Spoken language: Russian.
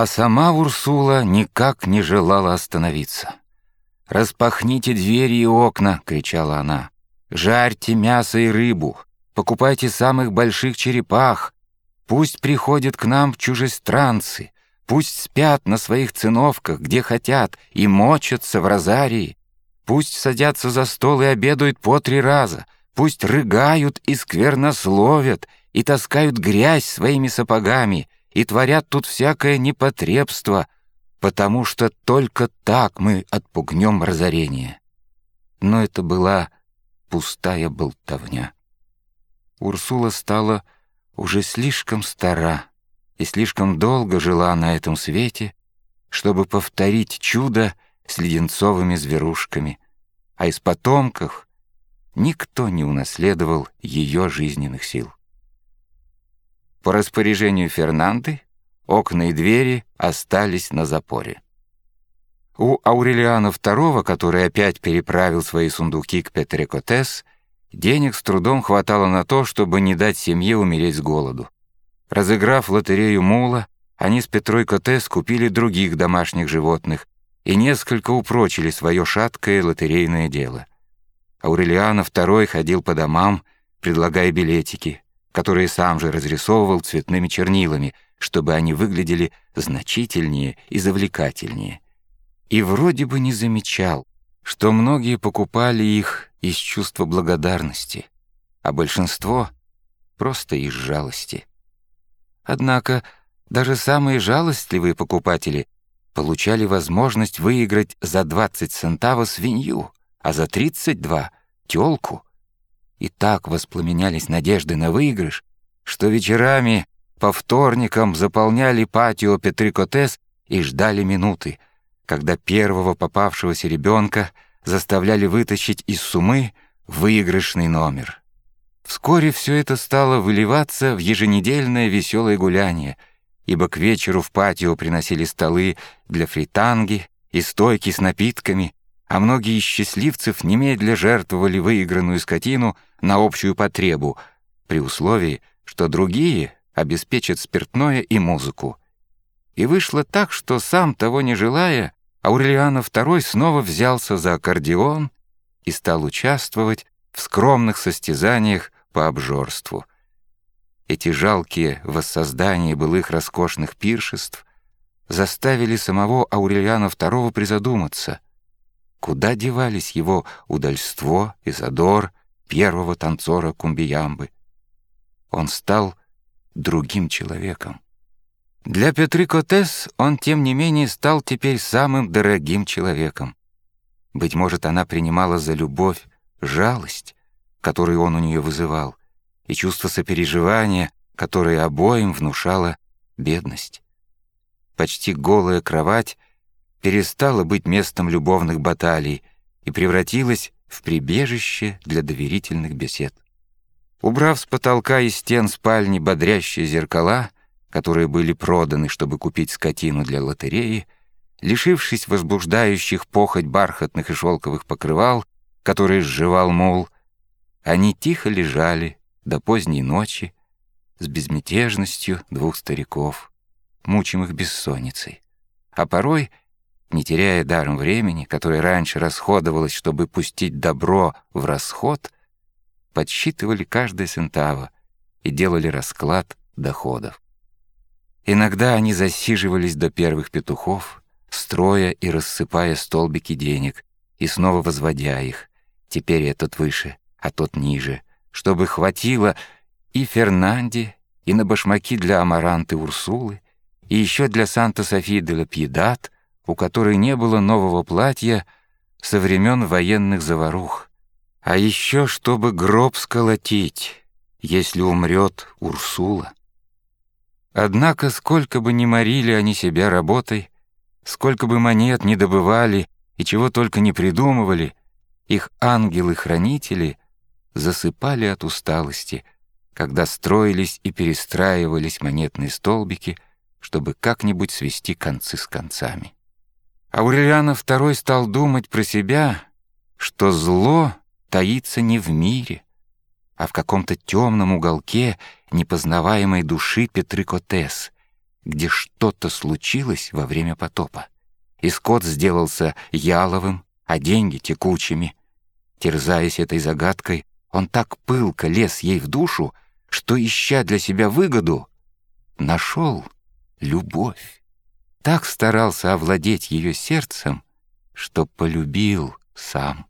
А сама Урсула никак не желала остановиться. «Распахните двери и окна!» — кричала она. «Жарьте мясо и рыбу! Покупайте самых больших черепах! Пусть приходят к нам чужестранцы! Пусть спят на своих циновках, где хотят, и мочатся в розарии! Пусть садятся за стол и обедают по три раза! Пусть рыгают и сквернословят, и таскают грязь своими сапогами, и творят тут всякое непотребство — потому что только так мы отпугнем разорение. Но это была пустая болтовня. Урсула стала уже слишком стара и слишком долго жила на этом свете, чтобы повторить чудо с леденцовыми зверушками, а из потомков никто не унаследовал ее жизненных сил. По распоряжению Фернанды Окна и двери остались на запоре. У Аурелиана II, который опять переправил свои сундуки к Петрекотес, денег с трудом хватало на то, чтобы не дать семье умереть с голоду. Разыграв лотерею мула, они с Петрой Котес купили других домашних животных и несколько упрочили свое шаткое лотерейное дело. Аурелиана II ходил по домам, предлагая билетики, которые сам же разрисовывал цветными чернилами — чтобы они выглядели значительнее и завлекательнее. И вроде бы не замечал, что многие покупали их из чувства благодарности, а большинство — просто из жалости. Однако даже самые жалостливые покупатели получали возможность выиграть за 20 центавов свинью, а за 32 — тёлку. И так воспламенялись надежды на выигрыш, что вечерами по вторникам заполняли патио Петрикотес и ждали минуты, когда первого попавшегося ребенка заставляли вытащить из сумы выигрышный номер. Вскоре все это стало выливаться в еженедельное веселое гуляние, ибо к вечеру в патио приносили столы для фританги и стойки с напитками, а многие из счастливцев немедля жертвовали выигранную скотину на общую потребу, при условии, что другие обеспечит спиртное и музыку. И вышло так, что сам того не желая, Аурелиано II снова взялся за аккордеон и стал участвовать в скромных состязаниях по обжорству. Эти жалкие воссоздания былых роскошных пиршеств заставили самого Аурелиана II призадуматься, куда девались его удальство и задор первого танцора Кумбиямбы. Он стал другим человеком. Для Петры Котес он, тем не менее, стал теперь самым дорогим человеком. Быть может, она принимала за любовь жалость, которую он у нее вызывал, и чувство сопереживания, которое обоим внушала бедность. Почти голая кровать перестала быть местом любовных баталий и превратилась в прибежище для доверительных бесед. Убрав с потолка и стен спальни бодрящие зеркала, которые были проданы, чтобы купить скотину для лотереи, лишившись возбуждающих похоть бархатных и шелковых покрывал, которые сживал мул, они тихо лежали до поздней ночи с безмятежностью двух стариков, мучимых бессонницей, а порой, не теряя даром времени, которое раньше расходовалось, чтобы пустить добро в расход — подсчитывали каждое сентаво и делали расклад доходов. Иногда они засиживались до первых петухов, строя и рассыпая столбики денег, и снова возводя их. Теперь этот выше, а тот ниже, чтобы хватило и Фернанде, и на башмаки для Амаранты Урсулы, и еще для Санта-Софии де ла Пьедат, у которой не было нового платья со времен военных заварух. А еще, чтобы гроб сколотить, если умрет Урсула. Однако, сколько бы ни морили они себя работой, сколько бы монет не добывали и чего только не придумывали, их ангелы-хранители засыпали от усталости, когда строились и перестраивались монетные столбики, чтобы как-нибудь свести концы с концами. Аурелиана II стал думать про себя, что зло — таится не в мире, а в каком-то темном уголке непознаваемой души Петры Котес, где что-то случилось во время потопа. И скот сделался яловым, а деньги текучими. Терзаясь этой загадкой, он так пылко лез ей в душу, что, ища для себя выгоду, нашел любовь. Так старался овладеть ее сердцем, что полюбил сам.